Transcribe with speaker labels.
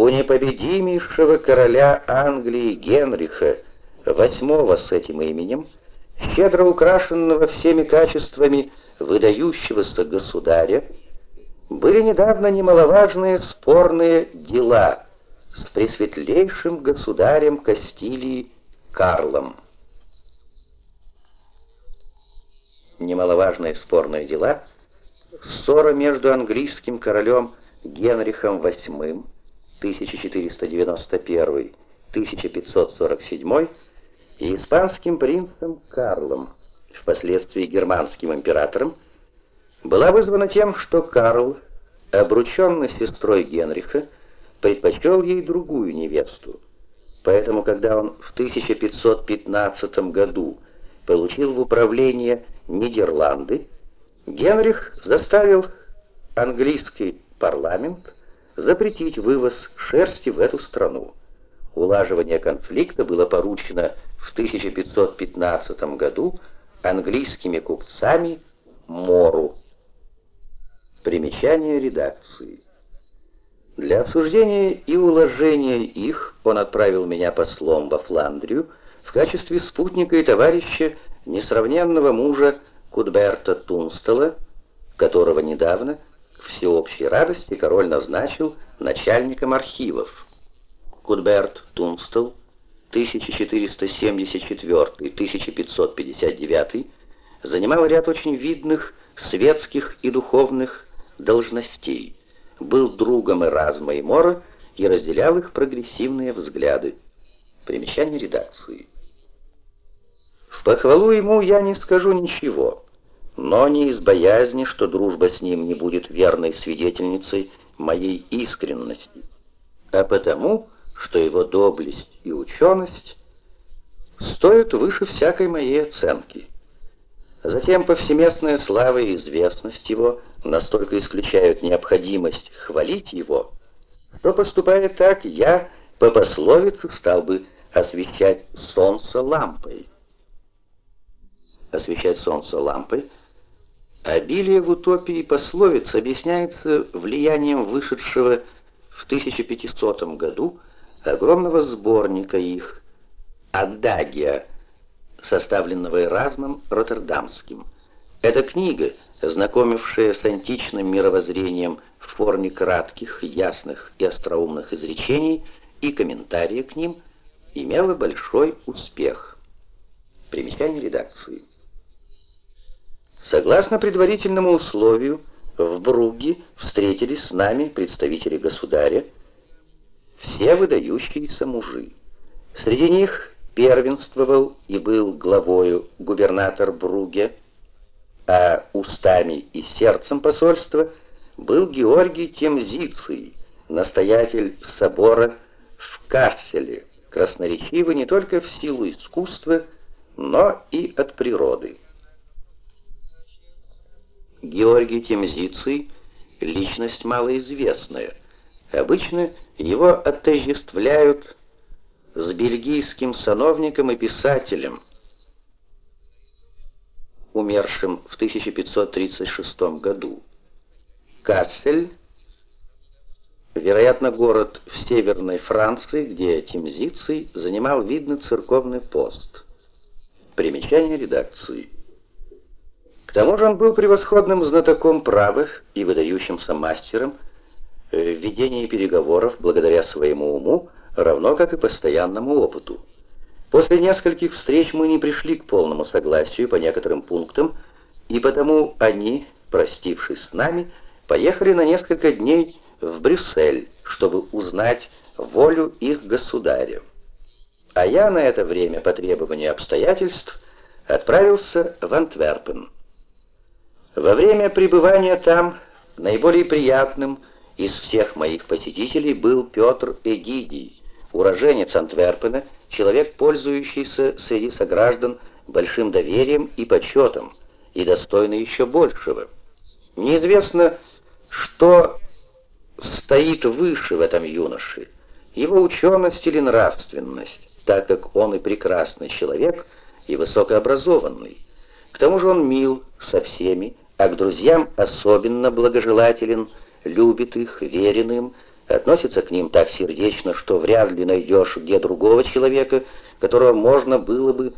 Speaker 1: у непобедимейшего короля Англии Генриха, восьмого с этим именем, щедро украшенного всеми качествами выдающегося государя, были недавно немаловажные спорные дела с пресветлейшим государем Кастилии Карлом. Немаловажные спорные дела — ссора между английским королем Генрихом VIII 1491-1547 и испанским принцем Карлом, впоследствии германским императором, была вызвана тем, что Карл, обрученный сестрой Генриха, предпочел ей другую невесту. Поэтому, когда он в 1515 году получил в управление Нидерланды, Генрих заставил английский парламент запретить вывоз шерсти в эту страну. Улаживание конфликта было поручено в 1515 году английскими купцами Мору. Примечание редакции. Для обсуждения и уложения их он отправил меня послом во Фландрию в качестве спутника и товарища несравненного мужа Кудберта Тунстела, которого недавно всеобщей радости король назначил начальником архивов. Кудберт Тунстел 1474-1559 занимал ряд очень видных светских и духовных должностей, был другом Эразма и Мора и разделял их прогрессивные взгляды. Примечание редакции. В похвалу ему я не скажу ничего, но не из боязни, что дружба с ним не будет верной свидетельницей моей искренности, а потому, что его доблесть и ученость стоят выше всякой моей оценки. Затем повсеместная слава и известность его настолько исключают необходимость хвалить его, что, поступая так, я по пословице стал бы освещать солнце лампой. Освещать солнце лампой Обилие в утопии пословиц объясняется влиянием вышедшего в 1500 году огромного сборника их «Адагия», составленного Эразмом Роттердамским. Эта книга, знакомившая с античным мировоззрением в форме кратких, ясных и остроумных изречений и комментарии к ним, имела большой успех. Примечание редакции. Согласно предварительному условию, в Бругге встретились с нами представители государя, все выдающиеся мужи. Среди них первенствовал и был главою губернатор Бруге, а устами и сердцем посольства был Георгий Темзиций, настоятель собора в Касселе, красноречивый не только в силу искусства, но и от природы. Георгий Темзиций — личность малоизвестная. Обычно его отождествляют с бельгийским сановником и писателем, умершим в 1536 году. Кассель, вероятно, город в северной Франции, где Темзиций занимал видный церковный пост. Примечание редакции. К тому же он был превосходным знатоком правых и выдающимся мастером в ведении переговоров благодаря своему уму, равно как и постоянному опыту. После нескольких встреч мы не пришли к полному согласию по некоторым пунктам, и потому они, простившись с нами, поехали на несколько дней в Брюссель, чтобы узнать волю их государя. А я на это время, по требованию обстоятельств, отправился в Антверпен. Во время пребывания там наиболее приятным из всех моих посетителей был Петр Эгидий, уроженец Антверпена, человек, пользующийся среди сограждан большим доверием и почетом, и достойный еще большего. Неизвестно, что стоит выше в этом юноше, его ученость или нравственность, так как он и прекрасный человек, и высокообразованный. К тому же он мил со всеми, а к друзьям особенно благожелателен, любит их, верен им, относится к ним так сердечно, что вряд ли найдешь где другого человека, которого можно было бы